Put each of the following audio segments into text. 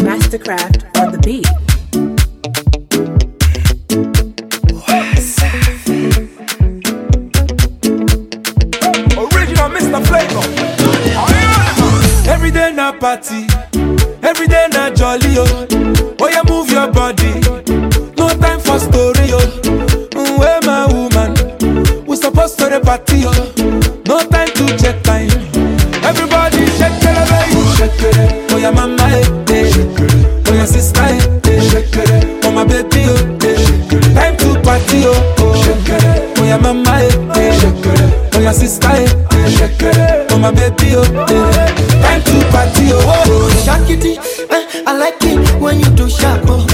Masterkraft on the beat. Original Mr. Flavour. Every day na party, every day na jolly oh. Oh yeah, move your body. No time for story oh. Mm, Where my woman? We supposed to the party oh. No time to check eh, eh. Sister eh, eh. My baby oh. Eh. Time to party oh. oh. Shakity, eh, I like it when you do sharp. Oh.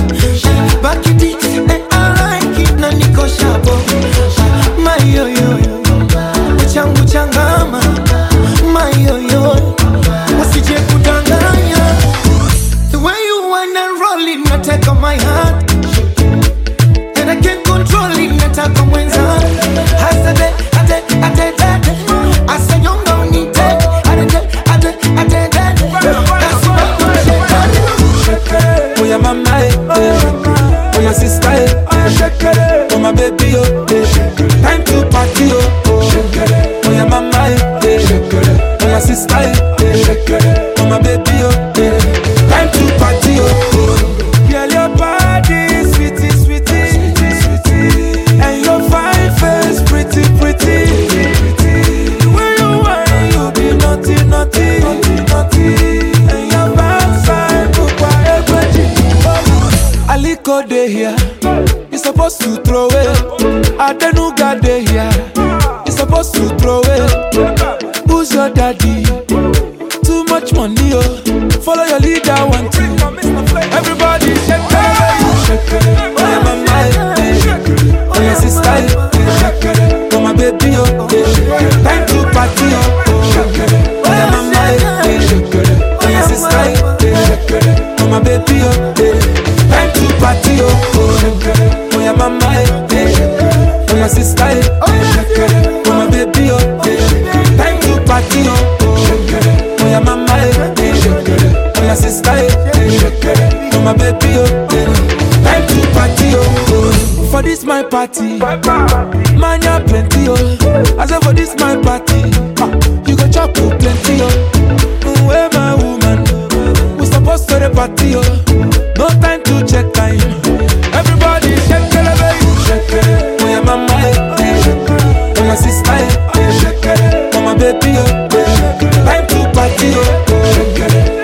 Back it, eh, I like it na niko sharp. Oh. My yo yo uchangu changama. My yo yo, usije kudanganya. The way you wanna roll it, nataka my heart. Oh yeah, baby oh, eh. Time to party oh. Girl, your body sweetie, sweetie, sweetie, and your fine face pretty, pretty. Way you whine, you be naughty, naughty, naughty, and your dey here, you supposed to throw it. Dey you supposed to throw it. My time to party, oh. oh. Yeah, mama, eh, sister, eh, my baby, oh, time to party, oh. oh. Mama, eh, yeah, sister, eh, my baby, oh, time to party, oh. Oh mama, eh, yeah, sister, eh, my baby, oh, For this my party, man ya plenty, oh. I say for this my party, you go chop oh, plenty, oh. Where my woman, we supposed to the party, oh. No time to check time. Everybody shake it, baby. Shake it. Oh yeah, mama, eh, eh. Oh my sister, eh, eh. Oh my baby, eh. Time to party, oh.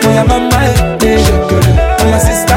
Oh yeah, mama, eh, eh. Oh my sister,